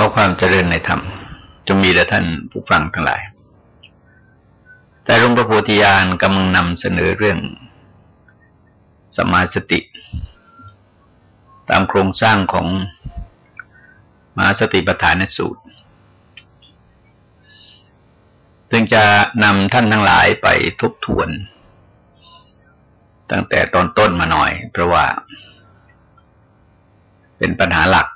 อความเจริญในธรรมจงมีแด่ท่านผู้ฟังทั้งหลาย แต่หลวงพระโพธิญาณกำลังนำเสนอเรื่องสมาสติ ตามโครงสร้างของมหาสติปัฏฐานสูตร ซึ่งจะนำท่านทั้งหลายไปทบทวน ตั้งแต่ตอนต้นมาหน่อย เพราะว่า เป็นปัญหาหลัก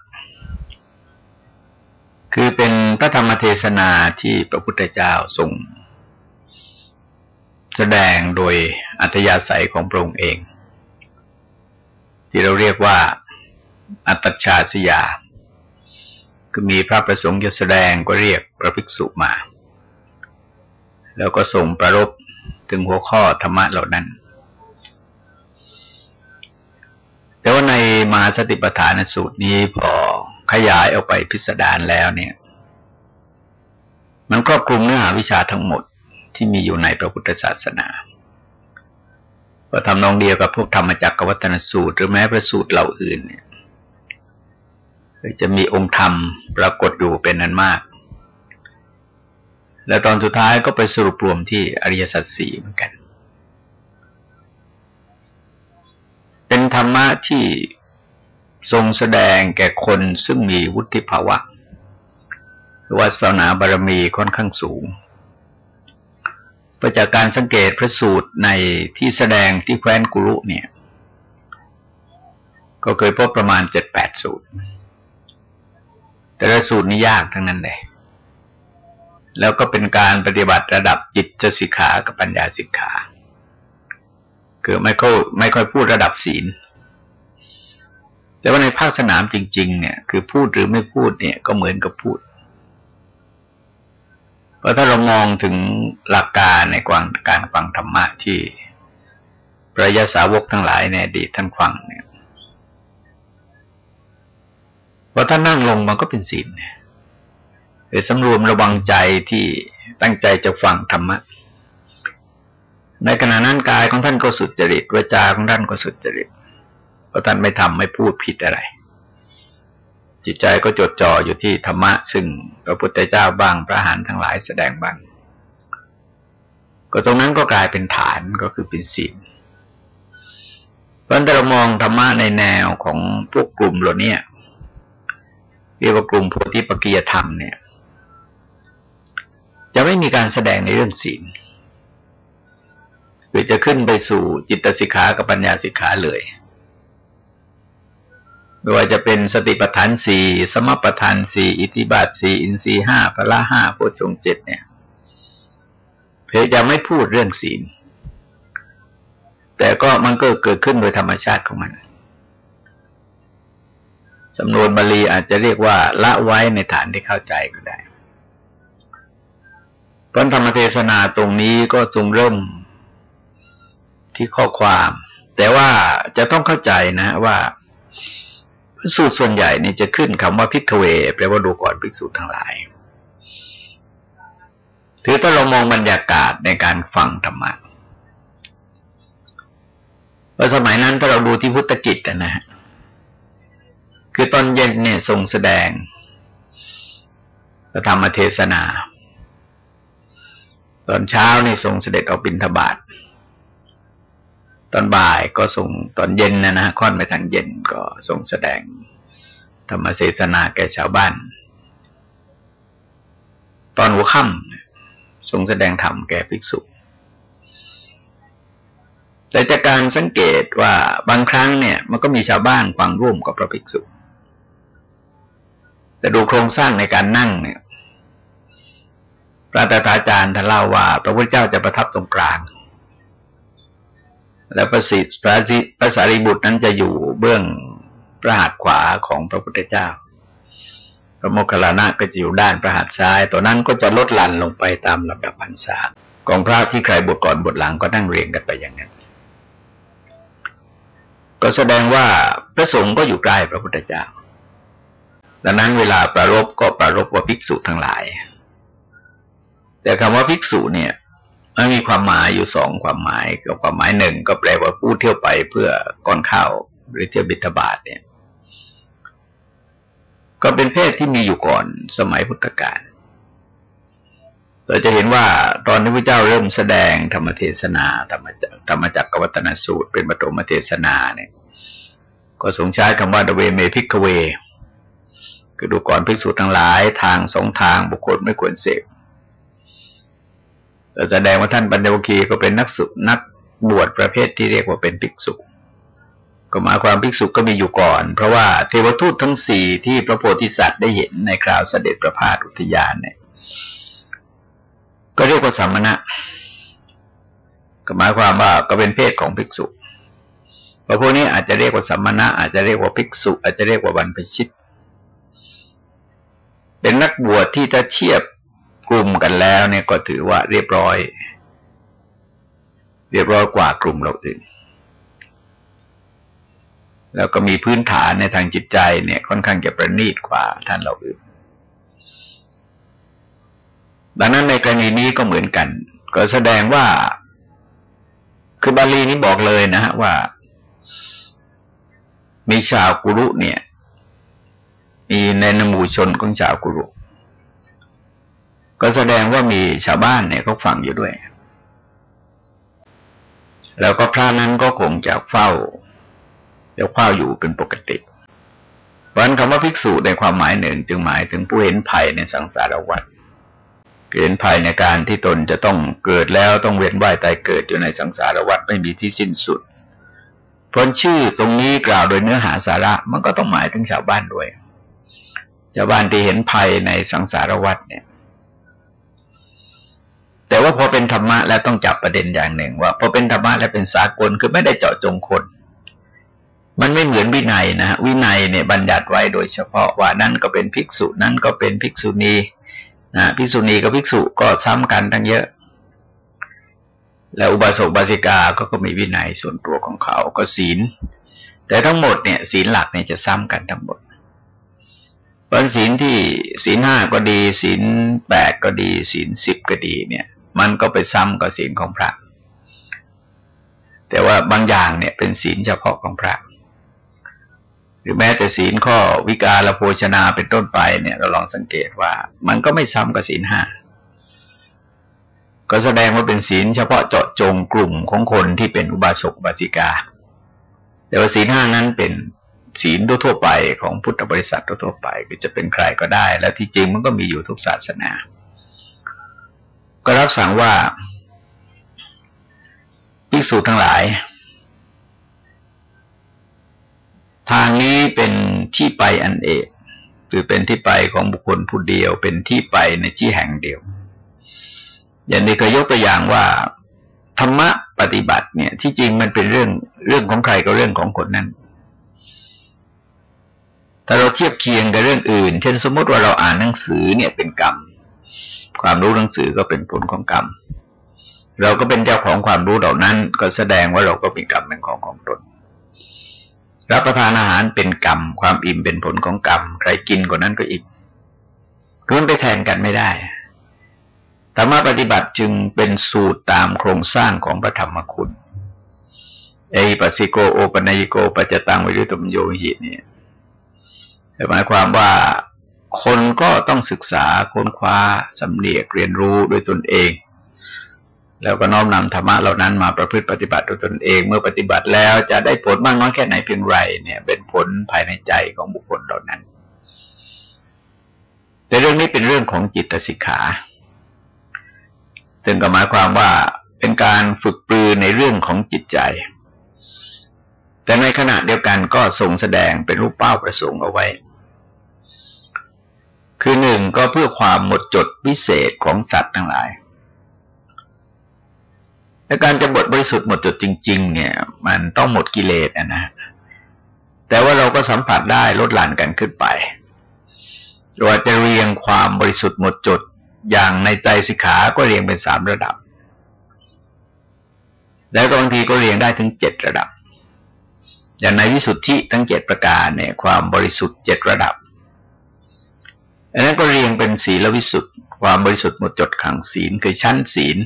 คือเป็นพระธรรมเทศนาที่พระพุทธเจ้าทรงแสดงโดยอัธยาศัยของพระองค์เอง ที่เราเรียกว่า อัตชาสยา คือมีพระประสงค์จะแสดงก็เรียกพระภิกษุมา แล้วก็ส่งประรบถึงหัวข้อธรรมะเหล่านั้น แต่ว่าในมหาสติปัฏฐานสูตรนี้พอ ขยายออกไปพิสดารแล้วเนี่ย มันครอบคลุมเนื้อหาวิชาทั้งหมดที่มีอยู่ในพระพุทธศาสนาก็ทำนองเดียวกับพวกธรรมจักรวัฒนสูตร หรือแม้พระสูตรเหล่าอื่นเนี่ยจะมีองค์ธรรมปรากฏอยู่เป็นนั้นมาก และตอนสุดท้ายก็ไปสรุปรวมที่อริยสัจสี่เหมือนกัน เป็นธรรมะที่ ทรงแสดงแก่คนซึ่งมีวุฒิภาวะวัสนาบารมีค่อนข้างสูงประจากการสังเกตพระสูตรในที่แสดงที่แคว้นกุรุเนี่ย ก็เคยพบประมาณเจ็ดแปดสูตร แต่ละสูตรนี้ยากทั้งนั้นเลย แล้วก็เป็นการปฏิบัติระดับจิตจสิกขากับปัญญาสิกขา คือไม่ค่อยไม่ค่อยพูดระดับศีล แต่ว่าในภาคสนามจริง ๆ เนี่ย คือพูดหรือไม่พูดเนี่ยก็เหมือนกับพูด เพราะถ้าเรามองถึงหลักการในกวางการฟังธรรมะที่พระยาสาวกทั้งหลายในอดีตท่านฟังเนี่ยพอท่านั่งลงมันก็เป็นศีลหรือสำรวมระวังใจที่ตั้งใจจะฟังธรรมะ ในขณะนั้นกายของท่านก็สุดจริตวาจาของท่านก็สุดจริต เพราะท่านไม่ทำไม่พูดผิดอะไร จิตใจก็จดจ่ออยู่ที่ธรรมะ ซึ่งพระพุทธเจ้าบ้างพระหานทั้งหลายแสดงบ้างก็ตรงนั้นก็กลายเป็นฐานก็คือเป็นศีลเพราะเรามองธรรมะในแนวของพวกกลุ่มเหล่านี้เรียกว่ากลุ่มโพธิปัจจยธรรมเนี่ย จะไม่มีการแสดงในเรื่องศีลหรือจะขึ้นไปสู่จิตสิกขากับปัญญาสิกขาเลย ไม่ว่าจะเป็นสติปัฏฐานสี่สมปัฏฐานสี่อิทิบาทสี่อินทรีห้าพละห้าโพชงเจ็ดเนี่ยเพยจะไม่พูดเรื่องศีล แต่ก็มันก็เกิดขึ้นโดยธรรมชาติของมันสำนวนบาลีอาจจะเรียกว่า ละไว้ในฐานที่เข้าใจก็ได้พระธรรมเทศนาตรงนี้ก็ทรงเริ่มที่ข้อความ แต่ว่าจะต้องเข้าใจนะว่า สูตรส่วนใหญ่นี่จะขึ้นคำว่าพิกเวแปลว่าดูก่อนภิกษุทั้งหลายถือถ้าเรามองบรรยากาศในการฟังธรรมะว่าสมัยนั้นถ้าเราดูที่พุทธกิจนะฮะคือตอนเย็นเนี่ยทรงแสดงพระธรรมเทศนา ตอนเช้านี่ทรงเสด็จออกบิณฑบาต ตอนบ่ายก็ส่งตอนเย็นนะนะค่อนไปทางเย็นก็ส่งแสดงธรรมเสศนาแก่ชาวบ้าน ตอนหัวค่ำส่งแสดงธรรมแก่ภิกษุแต่จากการสังเกตว่าบางครั้งเนี่ย มันก็มีชาวบ้านฟังร่วมกับพระภิกษุ แต่ดูโครงสร้างในการนั่งเนี่ยพระตถาจารย์ท่านเล่าว่า พระพุทธเจ้าจะประทับตรงกลาง แล้วพระสิทธิ์พระสิพระสารีบุตรนั้นจะอยู่เบื้องพระหัตถ์ขวาของพระพุทธเจ้า พระโมคคัลลานะก็จะอยู่ด้านพระหัตถ์ซ้ายตัวนั้นก็จะลดหลั่นลงไปตามลำดับพรรษาของพระที่ใครบทก่อนบทหลังก็นั่งเรียงกันไปอย่างนั้น ก็แสดงว่าพระสงฆ์ก็อยู่ใกล้พระพุทธเจ้า ดังนั้นเวลาประรบก็ประรบว่าภิกษุทั้งหลาย แต่คำว่าภิกษุเนี่ย มันมีความหมายอยู่สองความหมายกับความหมายหนึ่งก็แปลว่าผู้เที่ยวไปเพื่อก่อนข้าวหรือเที่ยวบิณฑบาตเนี่ย ก็เป็นเพศที่มีอยู่ก่อนสมัยพุทธกาลเราจะเห็นว่าตอนที่พระเจ้าเริ่มแสดงธรรมเทศนาธรรมจักธรรมจักรวัตนสูตร เป็นปฐมเทศนาเนี่ย ก็ทรงใช้คำว่าดเวเมพิกเว คือดูก่อนพิสูจน์ทั้งหลายทางสองทางบุคคลไม่ควรเสพ แต่แสดงว่าท่านปัญญวคีก็เป็นนักสุนักบวชประเภทที่เรียกว่าเป็นภิกษุก็หมายความภิกษุก็มีอยู่ก่อน เพราะว่าเทวทูตทั้งสี่ที่พระโพธิสัตว์ได้เห็นในคราวเสด็จประพาสอุทยานเนี่ย ก็เรียกว่าสัมมณะก็หมายความว่าก็เป็นเพศของภิกษุพระพวกนี้อาจจะเรียกว่าสัมมณะอาจจะเรียกว่าภิกษุ อาจจะเรียกว่าบรรพชิต เป็นนักบวชที่ถ้าเทียบ กลุ่มกันแล้วเนี่ยก็ถือว่าเรียบร้อย เรียบร้อยกว่ากลุ่มเราอื่น แล้วก็มีพื้นฐานในทางจิตใจเนี่ย ค่อนข้างจะประณีตกว่าท่านเราอื่น ดังนั้นในกรณีนี้ก็เหมือนกัน ก็แสดงว่า คือบาลีนี้บอกเลยนะฮะว่า มีชาวกุรุเนี่ย มีในนมูชนของชาวกุรุ ก็แสดงว่ามีชาวบ้านเนี่ยเขาฟังอยู่ด้วย แล้วก็พระนั้นก็คงจะเฝ้าจะเฝ้าอยู่เป็นปกติเพราะนั้นคำว่าภิกษุในความหมายหนึ่ง จึงหมายถึงผู้เห็นภัยในสังสารวัฏเห็นภายในการที่ตนจะต้องเกิดแล้วต้องเวียนว่ายตายเกิดอยู่ในสังสารวัฏไม่มีที่สิ้นสุดเพราะชื่อตรงนี้กล่าวโดยเนื้อหาสาระมันก็ต้องหมายถึงชาวบ้านด้วยชาวบ้านที่เห็นภัยในสังสารวัฏเนี่ย แต่ว่าพอเป็นธรรมะแล้วต้องจับประเด็นอย่างหนึ่ง ว่าพอเป็นธรรมะแล้วเป็นสากลคือไม่ได้เจาะจงคน มันไม่เหมือนวินัยนะ วินัยเนี่ยบัญญัติไว้โดยเฉพาะว่านั่นก็เป็นภิกษุนั่นก็เป็นภิกษุณีนะภิกษุณีกับภิกษุก็ซ้ำกันทั้งเยอะ แล้วอุบาสกบาสิกาก็ก็มีวินัยส่วนตัวของเขาก็ศีล แต่ทั้งหมดเนี่ยศีลหลักเนี่ยจะซ้ำกันทั้งหมดเพราะศีลที่ศีลห้าก็ดีศีลแปดก็ดีศีลสิบก็ดีเนี่ย มันก็ไปซ้ำกับศีลของพระ แต่ว่าบางอย่างเนี่ยเป็นศีลเฉพาะของพระ หรือแม้แต่ศีลข้อวิกาลโภชนาเป็นต้นไปเนี่ย เราลองสังเกตว่า มันก็ไม่ซ้ำกับศีลห้าก็แสดงว่าเป็นศีลเฉพาะเจาะจงกลุ่มของคนที่เป็นอุบาสกบาสิกา แต่ว่าศีลห้านั้นเป็นศีลทั่วไปของพุทธบริษัททั่วไปคือจะเป็นใครก็ได้ และที่จริงมันก็มีอยู่ทุกศาสนา ก็รับสั่งว่าภิกษุทั้งหลาย ทางนี้เป็นที่ไปอันเอกคือเป็นที่ไปของบุคคลผู้เดียว เป็นที่ไปในที่แห่งเดียว อย่างนี้ก็ยกตัวอย่างว่า ธรรมะปฏิบัติเนี่ย ที่จริงมันเป็นเรื่องเรื่องของใครก็เรื่องของคนนั้นถ้าเราเทียบเคียงกับเรื่องอื่น เช่นสมมติว่าเราอ่านหนังสือเนี่ยเป็นกรรม ความรู้หนังสือก็เป็นผลของกรรม เราก็เป็นเจ้าของความรู้เหล่านั้น ก็แสดงว่าเราก็มีกรรมเป็นของของตนรับประทานอาหารเป็นกรรม ความอิ่มเป็นผลของกรรม ใครกินกว่านั้นก็อิ่มคือมันไปแทนกันไม่ได้ธรรมะปฏิบัติจึงเป็นสูตรตามโครงสร้างของพระธรรมคุณ เอปัสิโกโอปนายโกปัจตังวิรุตมโยหิเนี่ยหมายความว่า คนก็ต้องศึกษาค้นคว้าสำเนียกเรียนรู้ด้วยตนเอง แล้วก็น้อมนำธรรมะเหล่านั้นมาประพฤติปฏิบัติตัวตนเอง เมื่อปฏิบัติแล้วจะได้ผลมากน้อยแค่ไหนเพียงไรเนี่ย เป็นผลภายในใจของบุคคลเหล่านั้น แต่เรื่องนี้เป็นเรื่องของจิตสิกขาซึ่งก็หมายความว่าเป็นการฝึกปลือในเรื่องของจิตใจ แต่ในขณะเดียวกันก็ทรงแสดงเป็นรูปเป้าประสงค์เอาไว้ คือหนึ่งก็เพื่อความหมดจดพิเศษของสัตว์ทั้งหลายแต่การจะบทบริสุทธิ์หมดจดจริง ๆ เนี่ย มันต้องหมดกิเลสนะแต่ว่าเราก็สัมผัสได้ลดหลั่นกันขึ้นไปเราจะเรียงความบริสุทธิ์หมดจดอย่างในใจสิกขาก็เรียงเป็นสามระดับ แล้วบางทีก็เรียงได้ถึงเจ็ดระดับ อย่างในวิสุทธิทั้งเจ็ดประการเนี่ย ความบริสุทธิ์เจ็ดระดับ อันนั้นก็เรียงเป็นศีลวิสุทธิ์ความบริสุทธิ์หมดจดขังศีลคือชั้นศีล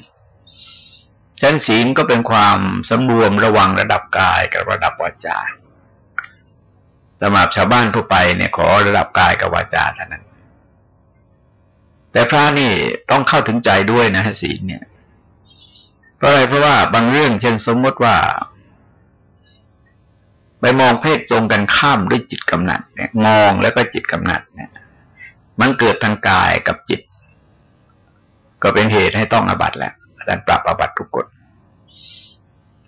ชั้นศีลก็เป็นความสำรวมระวังระดับกายกับระดับวาจาสำหรับชาวบ้านทั่วไปเนี่ยขอระดับกายกับวาจาเท่านั้น แต่พระนี่ต้องเข้าถึงใจด้วยนะฮะศีลเนี่ยเพราะอะไรเพราะว่าบางเรื่องเช่นสมมติว่า ไปมองเพศตรงกันข้ามด้วยจิตกำหนัดเนี่ยมองแล้วก็จิตกำหนัดเนี่ย มันเกิดทางกายกับจิต ก็เป็นเหตุให้ต้องอบัตแล้วดันปรับอบัตทุกกฎ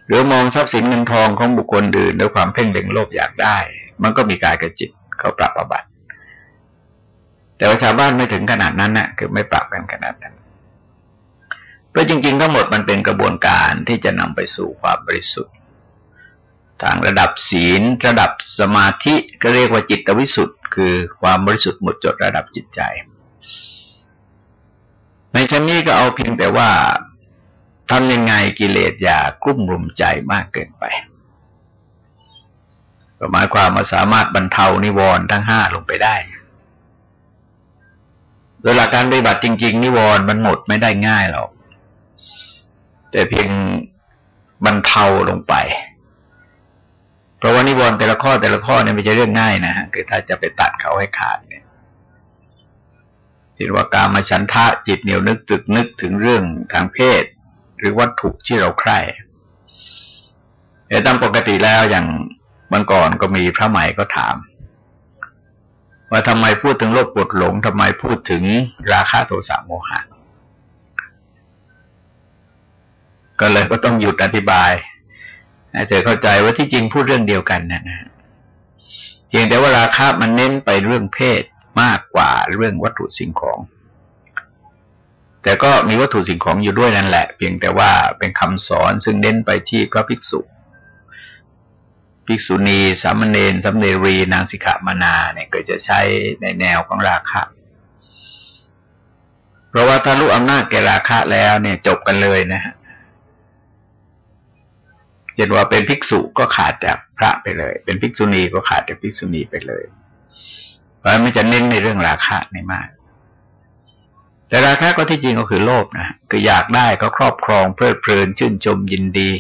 หรือมองทรัพย์สินเงินทองของบุคคลอื่นด้วยความเพ่งเล็งโลภอยากได้ มันก็มีกายกับจิตเขาปรับอบัตแต่ว่าชาวบ้านไม่ถึงขนาดนั้นนะ่ะ คือไม่ปรับกันขนาดนั้นเพราะจริง ๆ ทั้งหมดมันเป็นกระบวนการที่จะนำไปสู่ความบริสุทธิ์ทางระดับศีล ระดับสมาธิก็เรียกว่าจิตวิสุทธิ คือความบริสุทธิ์หมดจดระดับจิตใจ ในชั้นนี้ก็เอาเพียงแต่ว่าทำยังไงกิเลสอย่ากลุ่มรุมใจมากเกินไปหมายความมาสามารถบรรเทานิวรณ์ทั้งห้าลงไปได้ โดยหลักการปฏิบัติจริง ๆ นิวรณ์มันหมดไม่ได้ง่ายหรอก แต่เพียงบรรเทาลงไป เพราะว่านิวรณ์แต่ละข้อแต่ละข้อเนี่ยไม่ใช่เรื่องง่ายนะฮะคือถ้าจะไปตัดเขาให้ขาดเนี่ยจิตว่าการมาฉันทะจิตเหนียวนึกตึกนึกถึงเรื่องทางเพศ หรือวัตถุที่เราใคร่แต่ตามปกติแล้วอย่างบางก่อนก็มีพระใหม่ก็ถาม ว่าทำไมพูดถึงโลภปวดหลงทำไมพูดถึงราคะโทสะโมหะก็เลยก็ต้องหยุดอธิบาย ให้เธอเข้าใจว่าที่จริงพูดเรื่องเดียวกันนะนะเพียงแต่ว่าราคะมันเน้นไปเรื่องเพศมากกว่าเรื่องวัตถุสิ่งของ แต่ก็มีวัตถุสิ่งของอยู่ด้วยนั่นแหละ เพียงแต่ว่าเป็นคำสอนซึ่งเน้นไปที่พระภิกษุ ภิกษุณีสามเณรสัมเนรีนางสิกขามานาเนี่ยก็จะใช้ในแนวของราคะเพราะว่าถ้ารู้อำนาจแก่ราคะแล้วเนี่ยจบกันเลยนะฮะ เช่นว่าเป็นภิกษุก็ขาดจากพระไปเลย เป็นภิกษุณีก็ขาดจากภิกษุณีไปเลย เพราะมันจะเน้นในเรื่องราคะในมาก แต่ราคะก็ที่จริงก็คือโลภนะคืออยากได้ก็ครอบครองเพลิดเพลินชื่นชมยินดี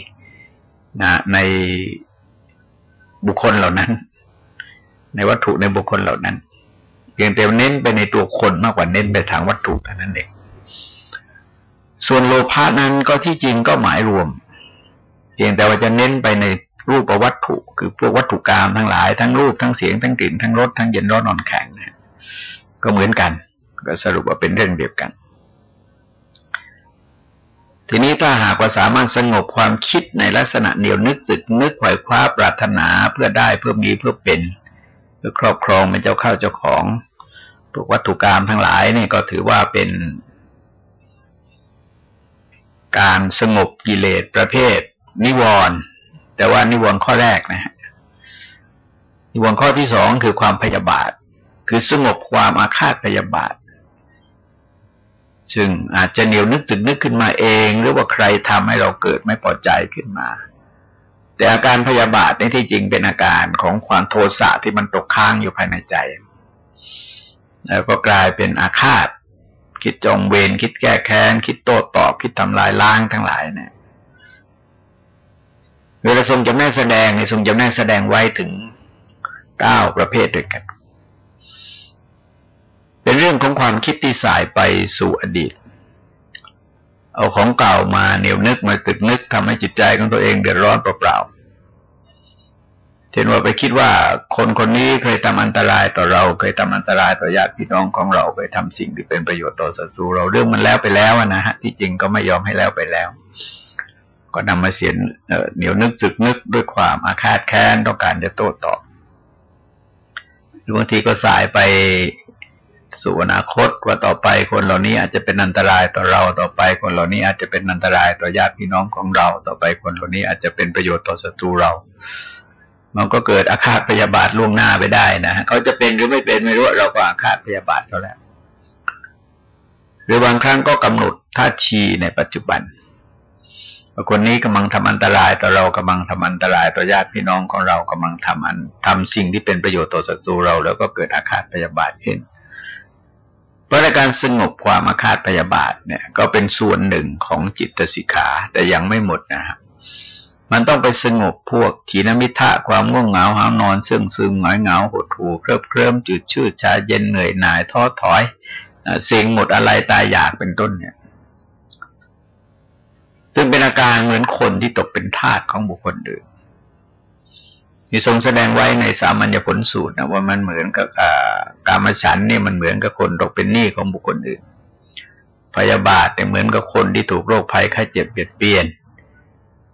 นะในบุคคลเหล่านั้น ในวัตถุในบุคคลเหล่านั้นเพียงแต่เน้นไปในตัวคนมากกว่าเน้นไปทางวัตถุเท่านั้นเองส่วนโลภะนั้นก็ที่จริงก็หมายรวม เพียงแต่ว่าจะเน้นไปในรูปวัตถุ คือพวกวัตถุกรรมทั้งหลายทั้งรูปทั้งเสียงทั้งกลิ่นทั้งรสทั้งเย็นร้อนนอนแข็งนะก็เหมือนกัน ก็สรุปว่าเป็นเรื่องเดียวกัน ทีนี้ถ้าหากว่าสามารถสงบความคิดในลักษณะเหนียวนึกจึกนึกไขว่คว้าปรารถนาเพื่อได้เพื่อมีเพื่อเป็นเพื่อครอบครองเป็นเจ้าข้าวเจ้าของพวกวัตถุกรรมทั้งหลายนี่ก็ถือว่าเป็นการสงบกิเลสประเภท นิวรณ์แต่ว่านิวรณ์ข้อแรกนะฮะนิวรณ์ข้อที่สองคือความพยาบาท คือสงบความอาฆาตพยาบาท ซึ่งอาจจะเหนียวนึกถึงนึกขึ้นมาเอง หรือว่าใครทำให้เราเกิดไม่พอใจขึ้นมา แต่อาการพยาบาทในที่จริงเป็นอาการของความโทสะที่มันตกค้างอยู่ภายในใจ แล้วก็กลายเป็นอาฆาตคิดจองเวรคิดแก้แค้น คิดโต้ตอบ คิดทำลายล้างทั้งหลายเนี่ย เวลาทรงจำแนกแสดงในทรงจำแนกแสดงไว้ถึงเก้าประเภทด้วยกัน เป็นเรื่องของความคิดที่สายไปสู่อดีต เอาของเก่ามาเหนียวนึกมาตึกนึกทำให้จิตใจของตัวเองเดือดร้อนเปล่าๆเช่นว่าไปคิดว่าคนคนนี้เคยทำอันตรายต่อเราเคยทำอันตรายต่อญาติพี่น้องของเราเคยทำสิ่งที่เป็นประโยชน์ต่อศัตรูเราเรื่องมันแล้วไปแล้วนะฮะที่จริงก็ไม่ยอมให้แล้วไปแล้ว ก็นำมาเสียนเหนียวนึกจึกนึกด้วยความอาฆาตแค้นต้องการจะโต้ตอบบางทีก็สายไปสู่อนาคตว่าต่อไปคนเหล่านี้อาจจะเป็นอันตรายต่อเราต่อไปคนเหล่านี้อาจจะเป็นอันตรายต่อญาติพี่น้องของเรา ต่อไปคนเหล่านี้อาจจะเป็นประโยชน์ต่อศัตรูเรา มันก็เกิดอาฆาตพยาบาทล่วงหน้าไปได้นะเขาจะเป็นหรือไม่เป็นไม่รู้เราก็อาฆาตพยาบาทเขาแล้วหรือบางครั้งก็กำหนดท่าทีในปัจจุบัน ว่าคนนี้กำลังทำอันตรายต่อเรากำลังทำอันตรายต่อญาติพี่น้องของเรากำลังทำอันทำสิ่งที่เป็นประโยชน์ต่อศัตรูเรา แล้วก็เกิดอาฆาตพยาบาทขึ้นเพราะในการสงบความอาฆาตพยาบาทเนี่ย ก็เป็นส่วนหนึ่งของจิตสิกขาแต่ยังไม่หมดนะครับมันต้องไปสงบพวกถีนมิทะความง่วงเหงาหานอนซึ่งซึมหงอยเหงาหดหูเคลิบเคลิ้มจืดชืดชาเย็นเหนื่อยหน่ายท้อถอย เสียงหมดอะไรตายอยากเป็นต้นเนี่ย ซึ่งเป็นอาการเหมือนคนที่ตกเป็นทาสของบุคคลอื่นมีทรงแสดงไว้ในสามัญญผลสูตรนะว่ามันเหมือนกับการมาฉันนี่มันเหมือนกับคนตกเป็นหนี้ของบุคคลอื่น พยาบาทแต่เหมือนกับคนที่ถูกโรคภัยไข้เจ็บเบียดเบียน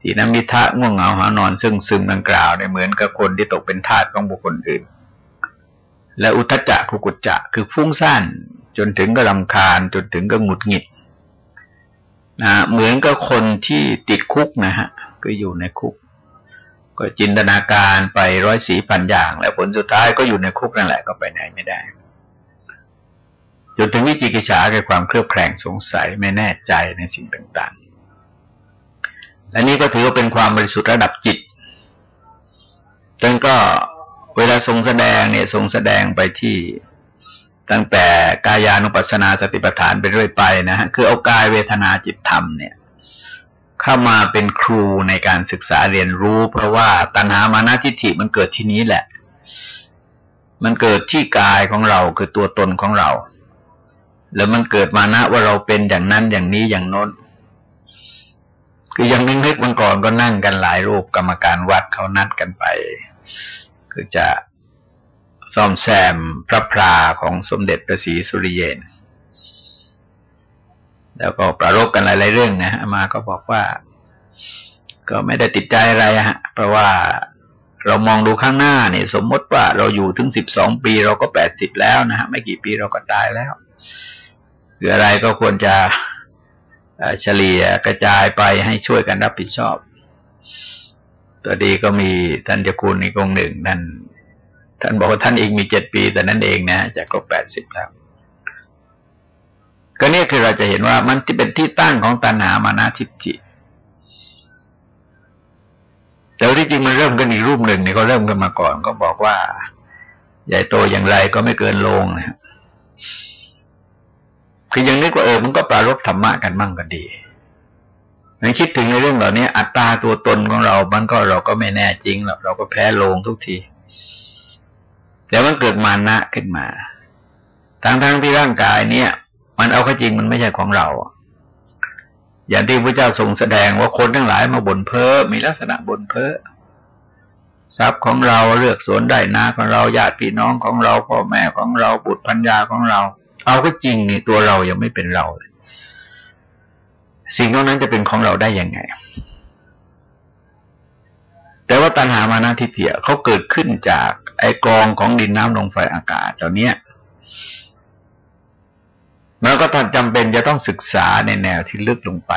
ทีนมิทะง่วงเหงาหานอน ซึ่งซึมดังกล่าวเนี่ยเหมือนกับคนที่ตกเป็นทาสของบุคคลอื่น และอุทจจะกุกุจจะคือฟุ้งซ่านจนถึงก็รำคาญจนถึงก็หงุดหงิด นะเหมือนกับคนที่ติดคุกนะฮะก็อยู่ในคุก ก็จินตนาการไปร้อยสีพันอย่าง แล้วผลสุดท้ายก็อยู่ในคุกนั่นแหละก็ไปไหนไม่ได้จนถึงวิจิกิจฉาเกิดความเครือบแคลงสงสัยไม่แน่ใจในสิ่งต่างๆและนี้ก็ถือว่าเป็นความบริสุทธิ์ระดับจิตจนก็เวลาทรงแสดงเนี่ยทรงแสดงไปที่ ตั้งแต่กายานุปัสสนาสติปัฏฐานไปเรื่อยไปนะฮะคือเอากายเวทนาจิตธรรมเนี่ย เข้ามาเป็นครูในการศึกษาเรียนรู้ เพราะว่าตัณหามานาทิฏฐิมันเกิดที่นี้แหละ มันเกิดที่กายของเราคือตัวตนของเรา แล้วมันเกิดมานะว่าเราเป็นอย่างนั้นอย่างนี้อย่างโน้น คือยังนึกมันก่อนก็นั่งกันหลายรูปกรรมการวัดเขานัดกันไป คือจะ ซ่อมแซมพระพราของสมเด็จพระศรีสุริเยน แล้วก็ประรบกันหลาย ๆ เรื่องนะมาก็บอกว่า ก็ไม่ได้ติดใจอะไรฮะ เพราะว่าเรามองดูข้างหน้าเนี่ยสมมติว่าเราอยู่ถึงสิบสองปีเราก็แปดสิบแล้วนะฮะไม่กี่ปีเราก็ตายแล้วหรืออะไรก็ควรจะเฉลี่ยกระจายไปให้ช่วยกันรับผิดชอบ ตัวดีก็มีท่านเจ้าคุณอีกองหนึ่งท่าน ท่านบอกว่าท่านเองมีเจ็ดปี แต่นั้นเองนะจะครบแปดสิบแล้ว ก็เนี่ยคือเราจะเห็นว่ามันที่เป็นที่ตั้งของตัณหามานาทิฏฐิแต่ที่จริงมันเริ่มกันอีกรูปหนึ่งเนี่ยก็เริ่มกันมาก่อน ก็บอกว่า ใหญ่โตอย่างไรก็ไม่เกินโลงนะคือยังนึกว่าเออมันก็ปรารบธรรมะกันมั่งก็ดีนันคิดถึงในเรื่องเหล่านี้อัตตาตัวตนของเรา มันก็เราก็ไม่แน่จริงหรอกเราก็แพ้โลงทุกที แต่มันเกิดมานะขึ้นมาทั้งๆทที่ร่างกายเนี่ย มันเอาข้าจริงมันไม่ใช่ของเรา อย่างที่พระเจ้าทรงแสดงว่าคนทั้งหลายมาบ่นเพ้อมีลักษณะบ่นเพ้อทรัพย์ของเราเลือกสวนได้นาของเราญาติพี่น้องของเราพ่อแม่ของเราบุตรพัญญาของเรา เอาก็จริงนี่ตัวเรายังไม่เป็นเรา สิ่งนั้นจะเป็นของเราได้ยังไง แต่ว่าตัณหามานาทิฏฐิเขาเกิดขึ้นจากไอกองของดินน้ำลมไฟอากาศเหล่านี้แล้วก็ท่านจำเป็นจะต้องศึกษาในแนวที่ลึกลงไป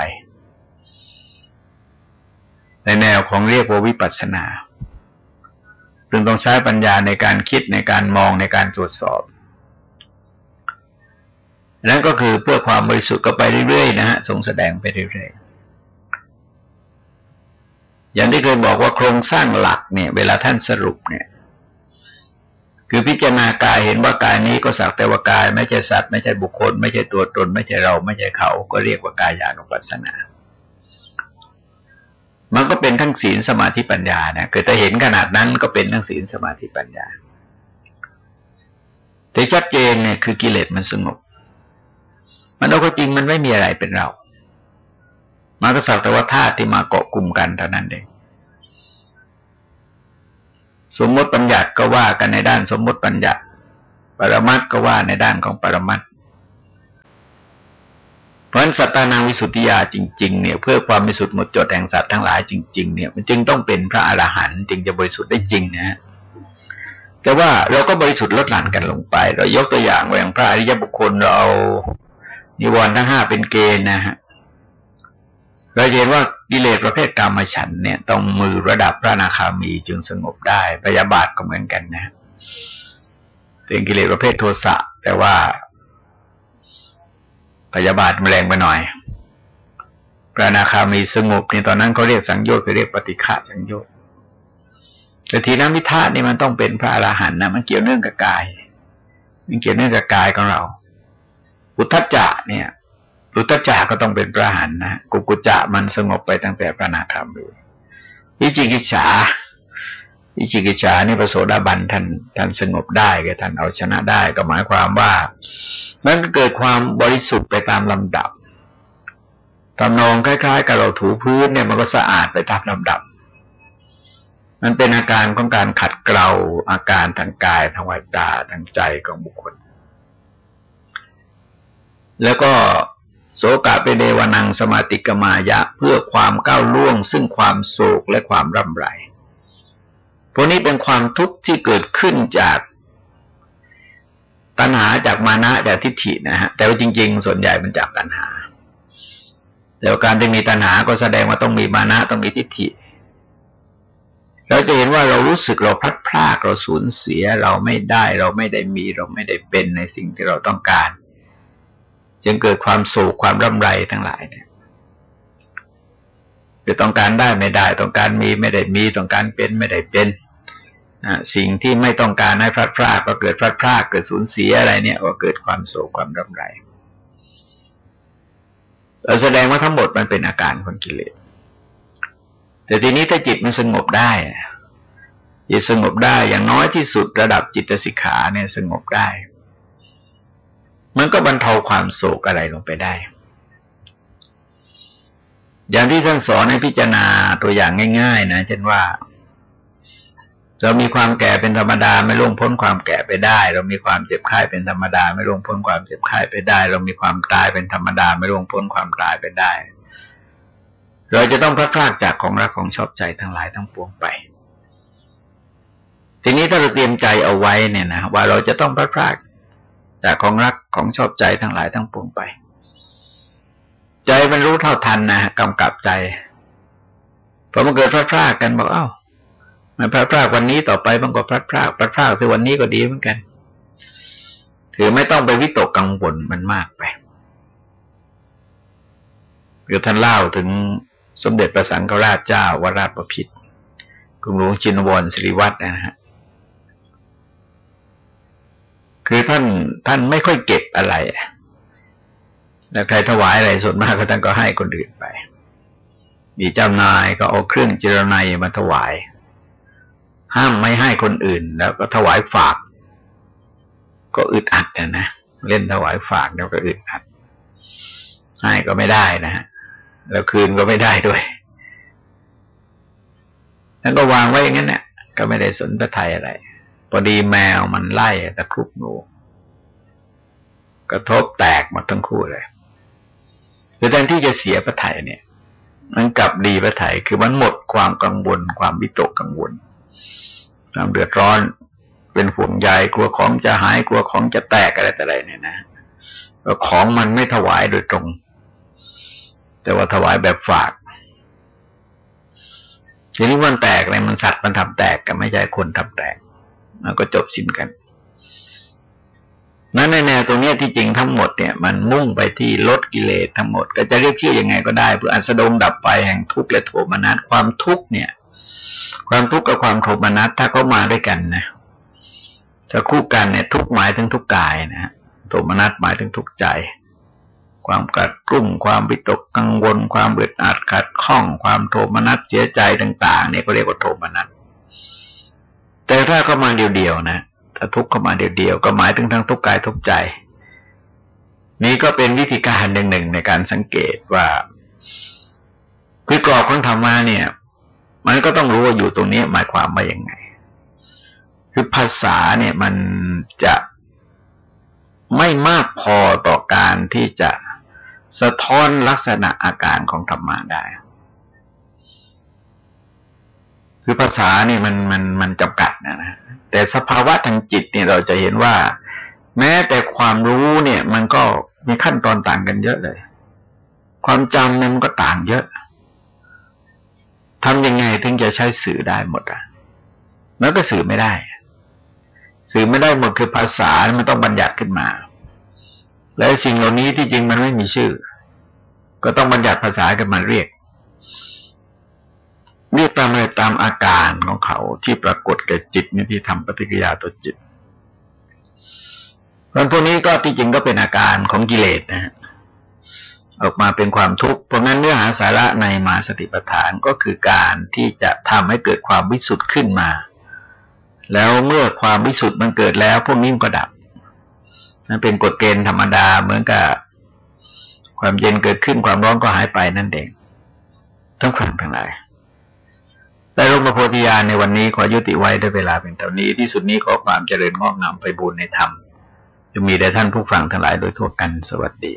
ในแนวของเรียกว่าวิปัสสนาซึ่งต้องใช้ปัญญาในการคิดในการมองในการตรวจสอบนั่นก็คือเพื่อความบริสุทธิ์ก็ไปเรื่อยๆนะฮะทรงแสดงไปเรื่อยๆ อย่างที่เคยบอกว่าโครงสร้างหลักเนี่ย เวลาท่านสรุปเนี่ย คือพิจารณากายเห็นว่ากายนี้ก็สักแต่ว่ากาย ไม่ใช่สัตว์ไม่ใช่บุคคล ไม่ใช่ตัวตน ไม่ใช่เรา ไม่ใช่เขา ก็เรียกว่ากายานุปัสสนา มันก็เป็นทั้งศีลสมาธิปัญญานะคือถ้าเห็นขนาดนั้นก็เป็นทั้งศีลสมาธิปัญญาแต่ชัดเจนเนี่ยคือกิเลสมันสงบ มันเอาก็จริงมันไม่มีอะไรเป็นเรา มันก็สักแต่ว่าธาตุที่มาเกาะกลุ่มกันเท่านั้นเองสมมติปัญญัติก็ว่ากันในด้านสมมติปัญญัติ ปรมัตก็ว่าในด้านของปรมัตเพราะฉะนั้นสัตตานังวิสุทธิยาจริง ๆ เนี่ย เพื่อความมีสุดหมดจดแห่งสัตว์ทั้งหลายจริง ๆ เนี่ยมันจึงต้องเป็นพระอรหันต์จึงจะบริสุทธิ์ได้จริงนะฮะแต่ว่าเราก็บริสุทธิ์ลดหลั่นกันลงไป เรายกตัวอย่างอย่างพระอริยบุคคลเรานิวรณ์ทั้งห้าเป็นเกณฑ์นะฮะ เราเห็นว่ากิเลสประเภทกรรมฉันเนี่ยต้องมือระดับพระนาคามีจึงสงบได้พยาบาทก็เหมือนกันนะเป็นกิเลสประเภทโทสะแต่ว่าพยาบาทแรงไปหน่อย พระนาคามีสงบในตอนนั้นเขาเรียกสังโยชน์เขาเรียกปฏิฆาสังโยชน์แต่ทีนั้นมิธานี่มันต้องเป็นพระอรหันต์นะมันเกี่ยวเนื่องกับกาย มันเกี่ยวเนื่องกับกายของเรา อุทธจจะเนี่ย อุตจักก็ต้องเป็นพระหันนะกุกุจะมันสงบไปตั้งแต่พระนาคามีวิจิกิจฉาวิจิกิจฉานี่ประโสดาบันท่านท่านสงบได้ก็ท่านเอาชนะได้ก็หมายความว่ามันก็เกิดความบริสุทธิ์ไปตามลำดับตำนองคล้ายๆ กับเราถูพื้นเนี่ยมันก็สะอาดไปตามลำดับ มันเป็นอาการของการขัดเกลาอาการทางกายทางวาจาทางใจของบุคคล แล้วก็ โสกะเปเดวนังสมาติกมายะเพื่อความก้าวล่วง ซึ่งความโศกและความร่ำไรพวกนี้เป็นความทุกข์ที่เกิดขึ้นจากตัณหาจากมานะจากทิฏฐินะฮะแต่ว่าจริง ๆ ส่วนใหญ่มันจากตัณหาแต่การที่มีตัณหาก็แสดงว่าต้องมีมานะต้องมีทิฏฐิ เราจะเห็นว่าเรารู้สึกเราพลัดพรากเราสูญเสียเราไม่ได้เราไม่ได้มีเราไม่ได้เป็นในสิ่งที่เราต้องการ จึงเกิดความโศกความร่ำไรทั้งหลายเนี่ยคือต้องการได้ไม่ได้ ต้องการมีไม่ได้มี ต้องการเป็นไม่ได้เป็นสิ่งที่ไม่ต้องการให้พลัดพรากก็เกิดพลัดพรากเกิดสูญเสียอะไรเนี่ยก็เกิดความโศกความร่ำไรเราแสดงว่าทั้งหมดมันเป็นอาการของกิเลส แต่ทีนี้ถ้าจิตมันสงบได้จิตสงบได้อย่างน้อยที่สุดระดับจิตสิกขาเนี่ยสงบได้ มันก็บรรเทาความโศกอะไรลงไปได้ อย่างที่ท่านสอนให้พิจารณาตัวอย่างง่าย ๆ นะเช่นว่า เรามีความแก่เป็นธรรมดาไม่ล่วงพ้นความแก่ไปได้ เรามีความเจ็บไข้เป็นธรรมดา ไม่ล่วงพ้นความเจ็บไข้ไปได้ เรามีความตายเป็นธรรมดา ไม่ล่วงพ้นความตายไปได้ เราจะต้องพระคลากจากของรักของชอบใจทั้งหลายทั้งปวงไปทีนี้ถ้าเราเตรียมใจเอาไว้เนี่ยนะว่าเราจะต้องพระคลาก จากของรักของชอบใจทั้งหลายทั้งปวงไป ใจมันรู้เท่าทันนะกำกับใจพอมันเกิดพระคลากกันบอกเอา้ามันพลาดพลาดวันนี้ต่อไปมันก็พลาดพลาดพลาดพลาดสิวันนี้ก็ดีเหมือนกันถือไม่ต้องไปวิตกกังวลมันมากไปเดี๋ยวท่านเล่าถึงสมเด็จพระสังฆราชเจ้าวราชประพิตรกรุงหลวงชินวรสิริวัฒนะฮะ คือท่านท่านไม่ค่อยเก็บอะไรแล้วใครถวายอะไรส่วนมากก็ท่านก็ให้คนอื่นไป มีเจ้านายก็เอาเครื่องจิรนัยมาถวาย ห้ามไม่ให้คนอื่น แล้วก็ถวายฝาก ก็อึดอัดนะนะเล่นถวายฝากแล้วก็อึดอัด ให้ก็ไม่ได้นะฮะแล้วคืนก็ไม่ได้ด้วยแล้วก็วางไว้อย่างนั้นเนี่ยก็ไม่ได้สนพระไทยอะไร พอดีแมวมันไล่ตะครุบงูกระทบแตกหมดทั้งคู่เลยคือแทนที่จะเสียพระไทยเนี่ย มันกลับดีพระไทยคือมันหมดความกังวล ความวิตกกังวลความเดือดร้อน เป็นห่วงใยกลัวของจะหายกลัวของจะแตกอะไรแต่อะไรเนี่ยนะของมันไม่ถวายโดยตรง แต่ว่าถวายแบบฝากทีนี้มันแตกอะไรมันสัตว์มันทำแตกกันไม่ใช่คนทำแตก มันก็จบสิ้นกัน นั้นในแนวตรงนี้ที่จริงทั้งหมดเนี่ย มันมุ่งไปที่ลดกิเลสทั้งหมด ก็จะเรียกชื่อยังไงก็ได้เพื่ออันสดงดับไปแห่งทุกข์และโทมนัสความทุกข์เนี่ย ความทุกข์กับความโทมนัสถ้าเขามาด้วยกันนะถ้าคู่กันเนี่ย ทุกหมายถึงทุกกายนะโทมนัสหมายถึงทุกใจ ความกัดกลุ่ม ความวิตกกังวล ความเบืดอัดขัดข้อง ความโทมนัสเสียใจต่าง ๆ เนี่ยก็เรียกว่าโทมนัส แต่ถ้าเข้ามาเดียวๆนะถ้าทุกเข้ามาเดียวๆก็หมายถึงทั้งทุกกายทุกใจ นี่ก็เป็นวิธีการหนึ่งๆในการสังเกตว่าคือกรอบของธรรมะเนี่ย มันก็ต้องรู้ว่าอยู่ตรงนี้หมายความว่ายังไง คือภาษาเนี่ยมันจะไม่มากพอต่อการที่จะสะท้อนลักษณะอาการของธรรมะได้ คือภาษาเนี่ยมันมันมันจำกัดนะนะแต่สภาวะทางจิตเนี่ยเราจะเห็นว่า แม้แต่ความรู้เนี่ย มันก็มีขั้นตอนต่างกันเยอะเลย ความจำเนี่ยมันก็ต่างเยอะทำยังไงถึงจะใช้สื่อได้หมดอะมันก็สื่อไม่ได้ สื่อไม่ได้หมดคือภาษา มันต้องบัญญัติขึ้นมา และสิ่งเหล่านี้ที่จริงมันไม่มีชื่อ ก็ต้องบัญญัติภาษากันมาเรียก เรียกตามอะไรตามอาการของเขาที่ปรากฏแก่จิตนี่ที่ทำปฏิกิริยาต่อจิตเพราะพวกนี้ก็ที่จริงก็เป็นอาการของกิเลสนะฮะออกมาเป็นความทุกข์เพราะงั้นเนื้อหาสาระในมาสติปัฏฐานก็คือการที่จะทำให้เกิดความวิสุทธ์ขึ้นมา แล้วเมื่อความวิสุทธ์มันเกิดแล้ว พวกนี้มันก็ดับนั่นเป็นกฎเกณฑ์ธรรมดาเหมือนกับความเย็นเกิดขึ้นความร้อนก็หายไปนั่นเองต้องฟังทั้งหลาย ได้ร่มโพธิญาณในวันนี้ขอยุติไว้ด้วยเวลาเป็นเท่านี้ที่สุดนี้ขอความเจริญงอกงามไปบูรณนธรรมจะมีแด่ท่านผู้ฟังทั้งหลายโดยทั่วกันสวัสดี